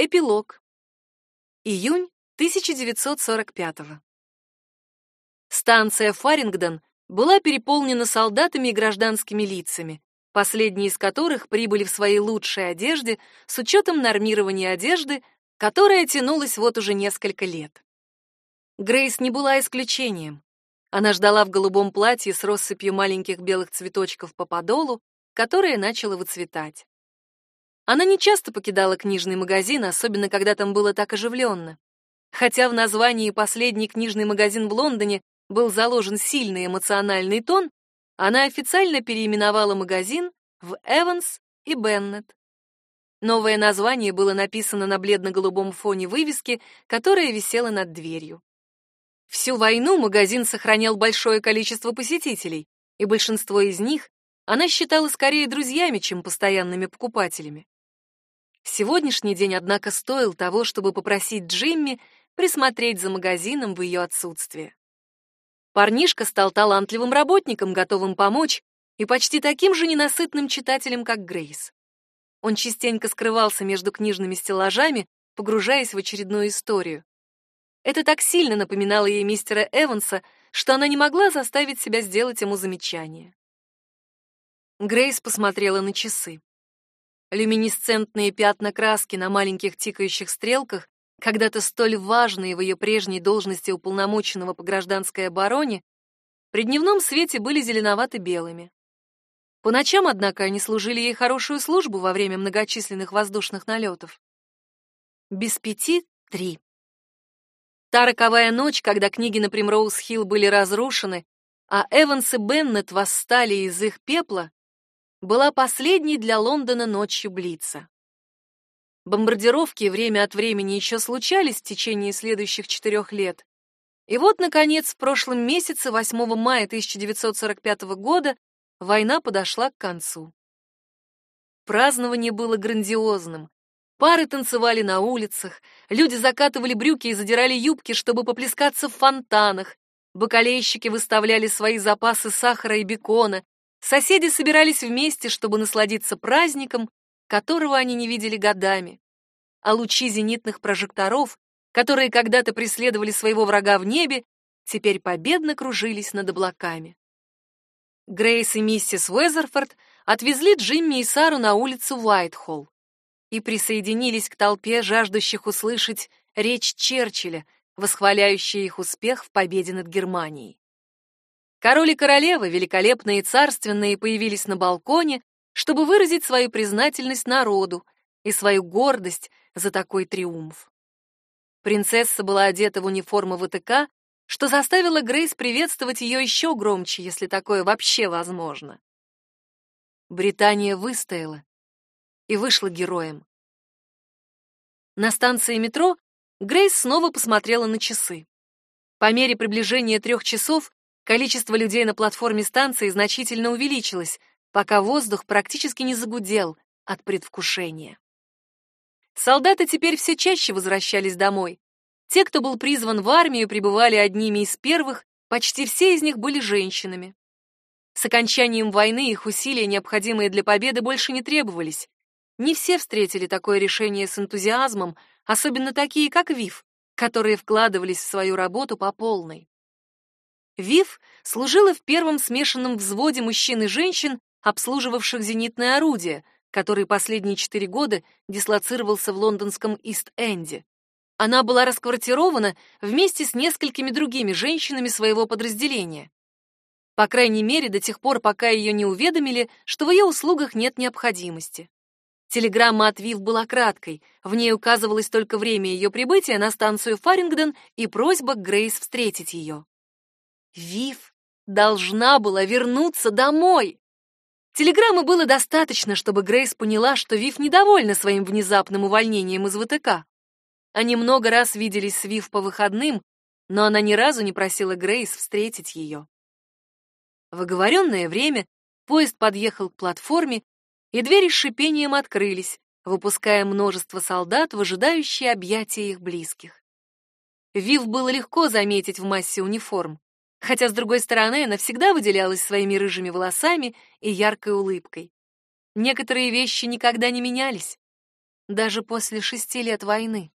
Эпилог. Июнь 1945 Станция Фарингдон была переполнена солдатами и гражданскими лицами, последние из которых прибыли в своей лучшей одежде с учетом нормирования одежды, которая тянулась вот уже несколько лет. Грейс не была исключением. Она ждала в голубом платье с россыпью маленьких белых цветочков по подолу, которое начало выцветать. Она не часто покидала книжный магазин, особенно когда там было так оживленно. Хотя в названии «Последний книжный магазин в Лондоне» был заложен сильный эмоциональный тон, она официально переименовала магазин в Эванс и Беннет. Новое название было написано на бледно-голубом фоне вывески, которая висела над дверью. Всю войну магазин сохранял большое количество посетителей, и большинство из них она считала скорее друзьями, чем постоянными покупателями. Сегодняшний день, однако, стоил того, чтобы попросить Джимми присмотреть за магазином в ее отсутствие. Парнишка стал талантливым работником, готовым помочь, и почти таким же ненасытным читателем, как Грейс. Он частенько скрывался между книжными стеллажами, погружаясь в очередную историю. Это так сильно напоминало ей мистера Эванса, что она не могла заставить себя сделать ему замечание. Грейс посмотрела на часы. Люминесцентные пятна краски на маленьких тикающих стрелках когда-то столь важные в ее прежней должности уполномоченного по гражданской обороне, при дневном свете были зеленовато-белыми. По ночам, однако, они служили ей хорошую службу во время многочисленных воздушных налетов. Без пяти — три. Та роковая ночь, когда книги на Примроуз-Хилл были разрушены, а Эванс и Беннет восстали из их пепла, была последней для Лондона ночью Блица. Бомбардировки время от времени еще случались в течение следующих четырех лет. И вот, наконец, в прошлом месяце, 8 мая 1945 года, война подошла к концу. Празднование было грандиозным. Пары танцевали на улицах, люди закатывали брюки и задирали юбки, чтобы поплескаться в фонтанах, бакалейщики выставляли свои запасы сахара и бекона, соседи собирались вместе, чтобы насладиться праздником, которого они не видели годами. А лучи зенитных прожекторов, которые когда-то преследовали своего врага в небе, теперь победно кружились над облаками. Грейс и миссис Уэзерфорд отвезли Джимми и Сару на улицу Уайтхолл и присоединились к толпе жаждущих услышать речь Черчилля, восхваляющая их успех в победе над Германией. Король и королева, великолепные и царственные, появились на балконе, чтобы выразить свою признательность народу и свою гордость за такой триумф. Принцесса была одета в униформу ВТК, что заставило Грейс приветствовать ее еще громче, если такое вообще возможно. Британия выстояла и вышла героем. На станции метро Грейс снова посмотрела на часы. По мере приближения трех часов количество людей на платформе станции значительно увеличилось, пока воздух практически не загудел от предвкушения. Солдаты теперь все чаще возвращались домой. Те, кто был призван в армию, пребывали одними из первых, почти все из них были женщинами. С окончанием войны их усилия, необходимые для победы, больше не требовались. Не все встретили такое решение с энтузиазмом, особенно такие, как Вив, которые вкладывались в свою работу по полной. Вив служила в первом смешанном взводе мужчин и женщин, обслуживавших зенитное орудие, который последние четыре года дислоцировался в лондонском Ист-Энде. Она была расквартирована вместе с несколькими другими женщинами своего подразделения. По крайней мере, до тех пор, пока ее не уведомили, что в ее услугах нет необходимости. Телеграмма от Вив была краткой, в ней указывалось только время ее прибытия на станцию Фарингдон и просьба Грейс встретить ее. Вив должна была вернуться домой. Телеграммы было достаточно, чтобы Грейс поняла, что Вив недовольна своим внезапным увольнением из ВТК. Они много раз виделись с Вив по выходным, но она ни разу не просила Грейс встретить ее. В оговоренное время поезд подъехал к платформе, и двери с шипением открылись, выпуская множество солдат в ожидающие объятия их близких. Вив было легко заметить в массе униформ хотя, с другой стороны, она всегда выделялась своими рыжими волосами и яркой улыбкой. Некоторые вещи никогда не менялись. даже после шести лет войны.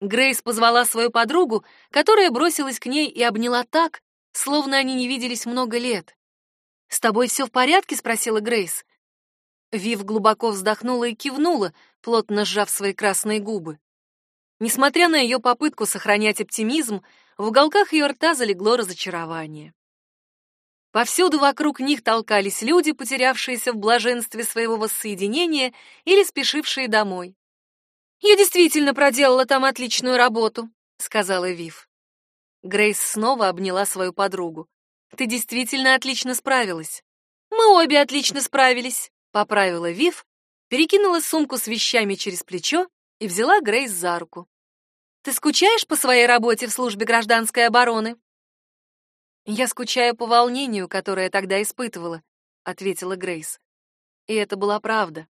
Грейс позвала свою подругу, которая бросилась к ней и обняла так, словно они не виделись много лет. «С тобой все в порядке?» — спросила Грейс. Вив глубоко вздохнула и кивнула, плотно сжав свои красные губы. Несмотря на ее попытку сохранять оптимизм, в уголках ее рта залегло разочарование. Повсюду вокруг них толкались люди, потерявшиеся в блаженстве своего воссоединения или спешившие домой. «Я действительно проделала там отличную работу», — сказала Вив. Грейс снова обняла свою подругу. «Ты действительно отлично справилась». «Мы обе отлично справились», — поправила Вив, перекинула сумку с вещами через плечо и взяла Грейс за руку. «Ты скучаешь по своей работе в службе гражданской обороны?» «Я скучаю по волнению, которое тогда испытывала», — ответила Грейс. И это была правда.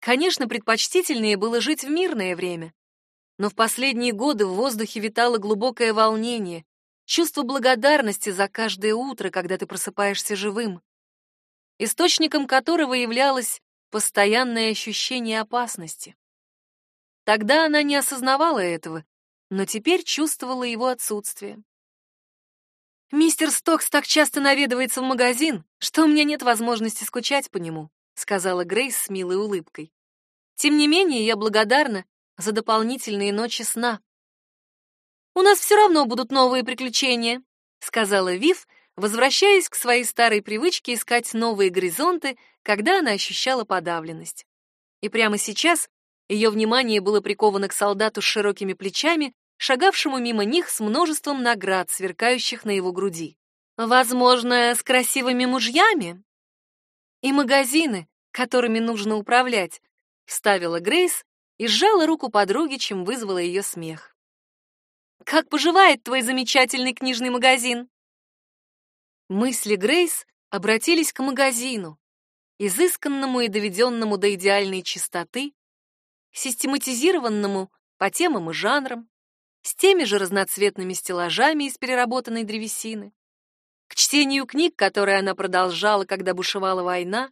Конечно, предпочтительнее было жить в мирное время, но в последние годы в воздухе витало глубокое волнение, чувство благодарности за каждое утро, когда ты просыпаешься живым, источником которого являлось постоянное ощущение опасности. Тогда она не осознавала этого, но теперь чувствовала его отсутствие. «Мистер Стокс так часто наведывается в магазин, что у меня нет возможности скучать по нему», сказала Грейс с милой улыбкой. «Тем не менее, я благодарна за дополнительные ночи сна». «У нас все равно будут новые приключения», сказала Вив, возвращаясь к своей старой привычке искать новые горизонты, когда она ощущала подавленность. И прямо сейчас ее внимание было приковано к солдату с широкими плечами, шагавшему мимо них с множеством наград, сверкающих на его груди. Возможно, с красивыми мужьями? И магазины, которыми нужно управлять, вставила Грейс и сжала руку подруги, чем вызвала ее смех. Как поживает твой замечательный книжный магазин? Мысли Грейс обратились к магазину, изысканному и доведенному до идеальной чистоты, систематизированному по темам и жанрам, с теми же разноцветными стеллажами из переработанной древесины, к чтению книг, которые она продолжала, когда бушевала война,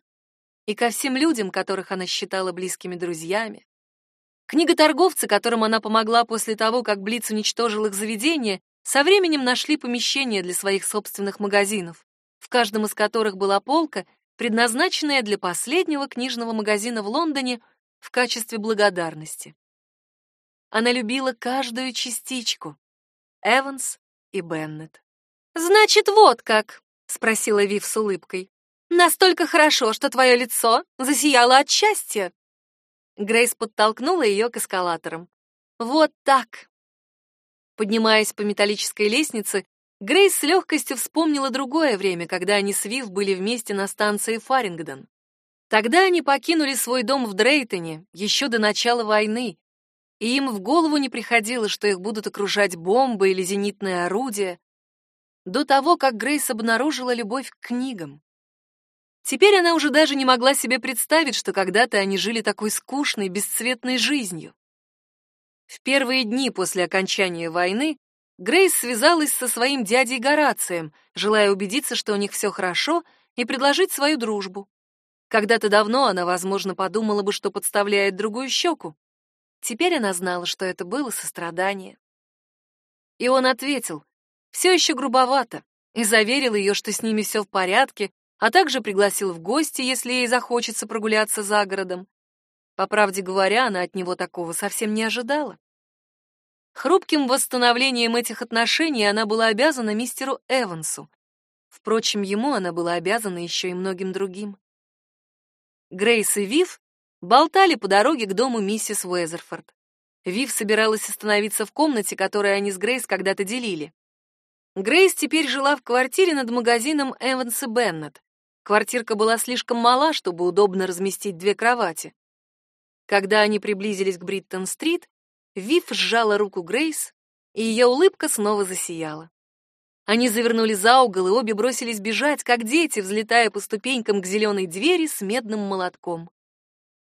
и ко всем людям, которых она считала близкими друзьями. Книготорговцы, которым она помогла после того, как Блиц уничтожил их заведение, со временем нашли помещение для своих собственных магазинов, в каждом из которых была полка, предназначенная для последнего книжного магазина в Лондоне в качестве благодарности. Она любила каждую частичку. Эванс и Беннет. «Значит, вот как», — спросила Вив с улыбкой. «Настолько хорошо, что твое лицо засияло от счастья». Грейс подтолкнула ее к эскалаторам. «Вот так». Поднимаясь по металлической лестнице, Грейс с легкостью вспомнила другое время, когда они с Вив были вместе на станции Фарингдон. Тогда они покинули свой дом в Дрейтоне еще до начала войны, и им в голову не приходило, что их будут окружать бомбы или зенитные орудия, до того, как Грейс обнаружила любовь к книгам. Теперь она уже даже не могла себе представить, что когда-то они жили такой скучной, бесцветной жизнью. В первые дни после окончания войны Грейс связалась со своим дядей Горацием, желая убедиться, что у них все хорошо, и предложить свою дружбу. Когда-то давно она, возможно, подумала бы, что подставляет другую щеку. Теперь она знала, что это было сострадание. И он ответил, все еще грубовато, и заверил ее, что с ними все в порядке, а также пригласил в гости, если ей захочется прогуляться за городом. По правде говоря, она от него такого совсем не ожидала. Хрупким восстановлением этих отношений она была обязана мистеру Эвансу. Впрочем, ему она была обязана еще и многим другим. Грейс и Вив болтали по дороге к дому миссис Уэзерфорд. Вив собиралась остановиться в комнате, которую они с Грейс когда-то делили. Грейс теперь жила в квартире над магазином Эванс и Беннет. Квартирка была слишком мала, чтобы удобно разместить две кровати. Когда они приблизились к Бриттон-стрит, Вив сжала руку Грейс, и ее улыбка снова засияла. Они завернули за угол и обе бросились бежать, как дети, взлетая по ступенькам к зеленой двери с медным молотком.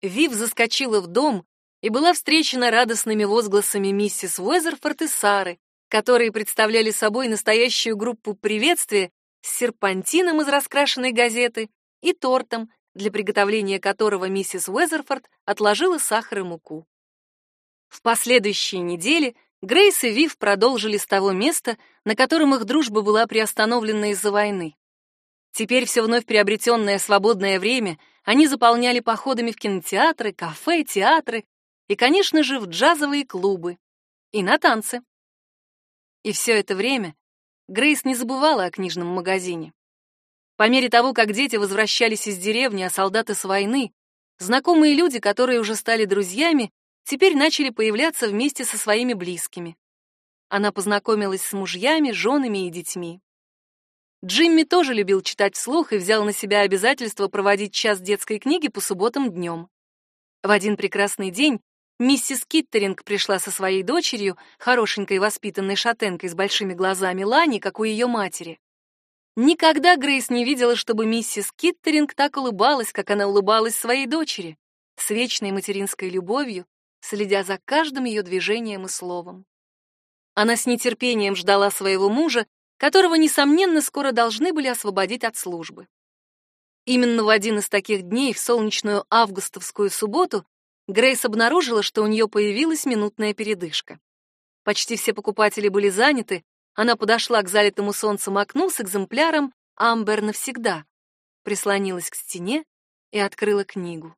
Вив заскочила в дом и была встречена радостными возгласами миссис Уэзерфорд и Сары, которые представляли собой настоящую группу приветствия с серпантином из раскрашенной газеты и тортом, для приготовления которого миссис Уэзерфорд отложила сахар и муку. В последующие недели Грейс и Вив продолжили с того места, на котором их дружба была приостановлена из-за войны. Теперь все вновь приобретенное свободное время они заполняли походами в кинотеатры, кафе, театры и, конечно же, в джазовые клубы и на танцы. И все это время Грейс не забывала о книжном магазине. По мере того, как дети возвращались из деревни, а солдаты с войны, знакомые люди, которые уже стали друзьями, теперь начали появляться вместе со своими близкими. Она познакомилась с мужьями, женами и детьми. Джимми тоже любил читать вслух и взял на себя обязательство проводить час детской книги по субботам днем. В один прекрасный день миссис Киттеринг пришла со своей дочерью, хорошенькой воспитанной шатенкой с большими глазами Лани, как у ее матери. Никогда Грейс не видела, чтобы миссис Киттеринг так улыбалась, как она улыбалась своей дочери, с вечной материнской любовью, следя за каждым ее движением и словом. Она с нетерпением ждала своего мужа которого, несомненно, скоро должны были освободить от службы. Именно в один из таких дней, в солнечную августовскую субботу, Грейс обнаружила, что у нее появилась минутная передышка. Почти все покупатели были заняты, она подошла к залитому солнцем окну с экземпляром «Амбер навсегда», прислонилась к стене и открыла книгу.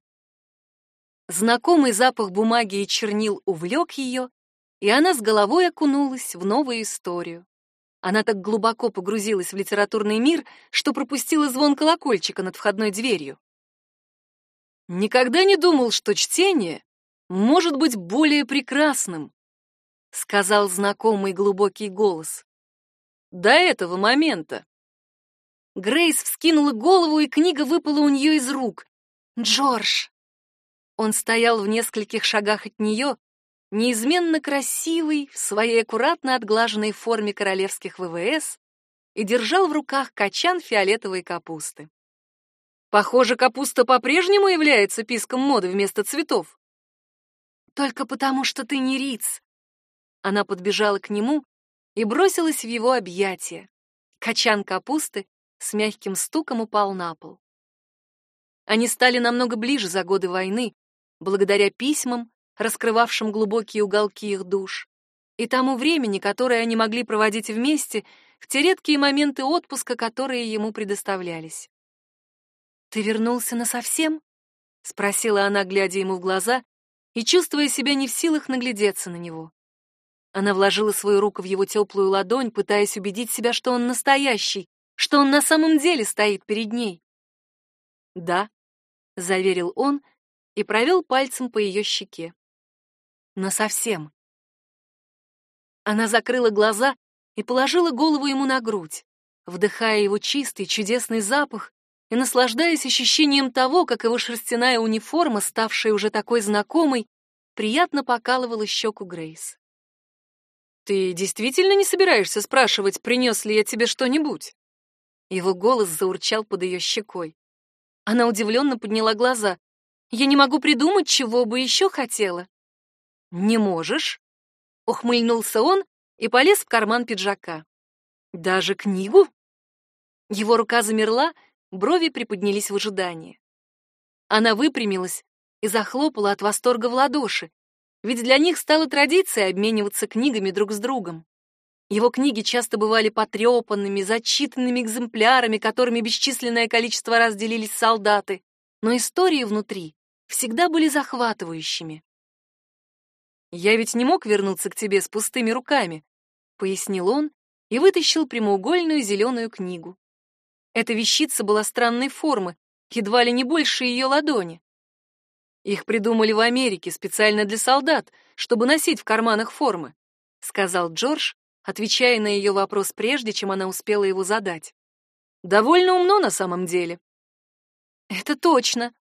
Знакомый запах бумаги и чернил увлек ее, и она с головой окунулась в новую историю. Она так глубоко погрузилась в литературный мир, что пропустила звон колокольчика над входной дверью. Никогда не думал, что чтение может быть более прекрасным, сказал знакомый глубокий голос. До этого момента. Грейс вскинула голову, и книга выпала у нее из рук. Джордж. Он стоял в нескольких шагах от нее, неизменно красивый в своей аккуратно отглаженной форме королевских ВВС и держал в руках качан фиолетовой капусты. Похоже, капуста по-прежнему является писком моды вместо цветов. Только потому, что ты не Риц. Она подбежала к нему и бросилась в его объятия. Качан капусты с мягким стуком упал на пол. Они стали намного ближе за годы войны, благодаря письмам, раскрывавшим глубокие уголки их душ, и тому времени, которое они могли проводить вместе в те редкие моменты отпуска, которые ему предоставлялись. «Ты вернулся насовсем?» — спросила она, глядя ему в глаза и чувствуя себя не в силах наглядеться на него. Она вложила свою руку в его теплую ладонь, пытаясь убедить себя, что он настоящий, что он на самом деле стоит перед ней. «Да», — заверил он и провел пальцем по ее щеке насовсем. Она закрыла глаза и положила голову ему на грудь, вдыхая его чистый, чудесный запах и наслаждаясь ощущением того, как его шерстяная униформа, ставшая уже такой знакомой, приятно покалывала щеку Грейс. «Ты действительно не собираешься спрашивать, принес ли я тебе что-нибудь?» Его голос заурчал под ее щекой. Она удивленно подняла глаза. «Я не могу придумать, чего бы еще хотела». «Не можешь?» — ухмыльнулся он и полез в карман пиджака. «Даже книгу?» Его рука замерла, брови приподнялись в ожидании. Она выпрямилась и захлопала от восторга в ладоши, ведь для них стала традицией обмениваться книгами друг с другом. Его книги часто бывали потрепанными, зачитанными экземплярами, которыми бесчисленное количество раз делились солдаты, но истории внутри всегда были захватывающими. «Я ведь не мог вернуться к тебе с пустыми руками», — пояснил он и вытащил прямоугольную зеленую книгу. Эта вещица была странной формы, едва ли не больше ее ладони. Их придумали в Америке специально для солдат, чтобы носить в карманах формы, сказал Джордж, отвечая на ее вопрос прежде, чем она успела его задать. Довольно умно на самом деле. Это точно.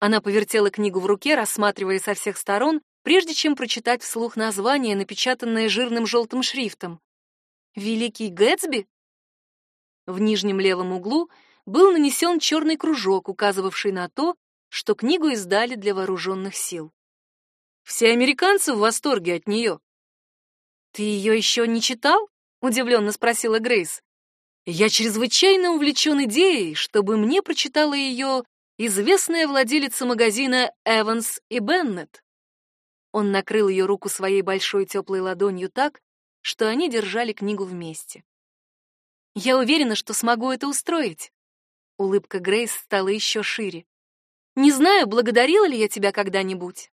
Она повертела книгу в руке, рассматривая со всех сторон прежде чем прочитать вслух название, напечатанное жирным желтым шрифтом. «Великий Гэтсби?» В нижнем левом углу был нанесен черный кружок, указывавший на то, что книгу издали для вооруженных сил. Все американцы в восторге от нее. «Ты ее еще не читал?» — удивленно спросила Грейс. «Я чрезвычайно увлечен идеей, чтобы мне прочитала ее известная владелица магазина Evans и Беннет. Он накрыл ее руку своей большой теплой ладонью так, что они держали книгу вместе. Я уверена, что смогу это устроить. Улыбка Грейс стала еще шире. Не знаю, благодарила ли я тебя когда-нибудь.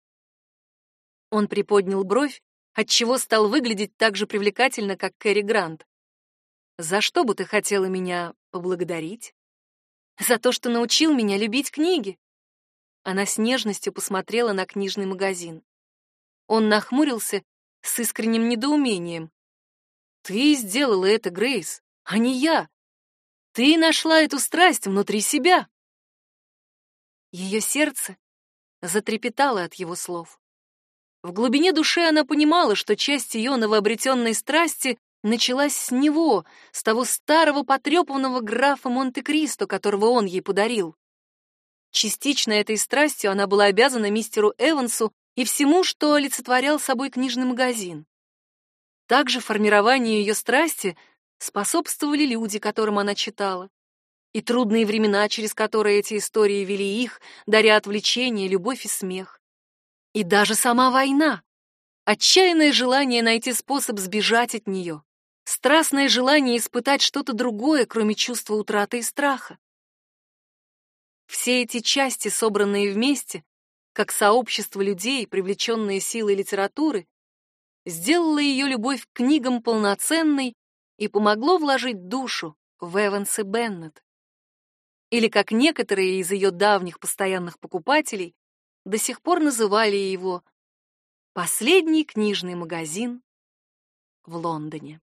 Он приподнял бровь, отчего стал выглядеть так же привлекательно, как Кэрри Грант. За что бы ты хотела меня поблагодарить? За то, что научил меня любить книги. Она с нежностью посмотрела на книжный магазин. Он нахмурился с искренним недоумением. Ты сделала это, Грейс, а не я. Ты нашла эту страсть внутри себя. Ее сердце затрепетало от его слов. В глубине души она понимала, что часть ее новообретенной страсти началась с него, с того старого потрепанного графа Монте-Кристо, которого он ей подарил. Частично этой страстью она была обязана мистеру Эвансу и всему, что олицетворял собой книжный магазин. Также формированию ее страсти способствовали люди, которым она читала, и трудные времена, через которые эти истории вели их, даря отвлечение, любовь и смех. И даже сама война. Отчаянное желание найти способ сбежать от нее. Страстное желание испытать что-то другое, кроме чувства утраты и страха. Все эти части, собранные вместе, как сообщество людей, привлеченные силой литературы, сделало ее любовь к книгам полноценной и помогло вложить душу в Эванс и Беннет. Или, как некоторые из ее давних постоянных покупателей, до сих пор называли его «последний книжный магазин в Лондоне».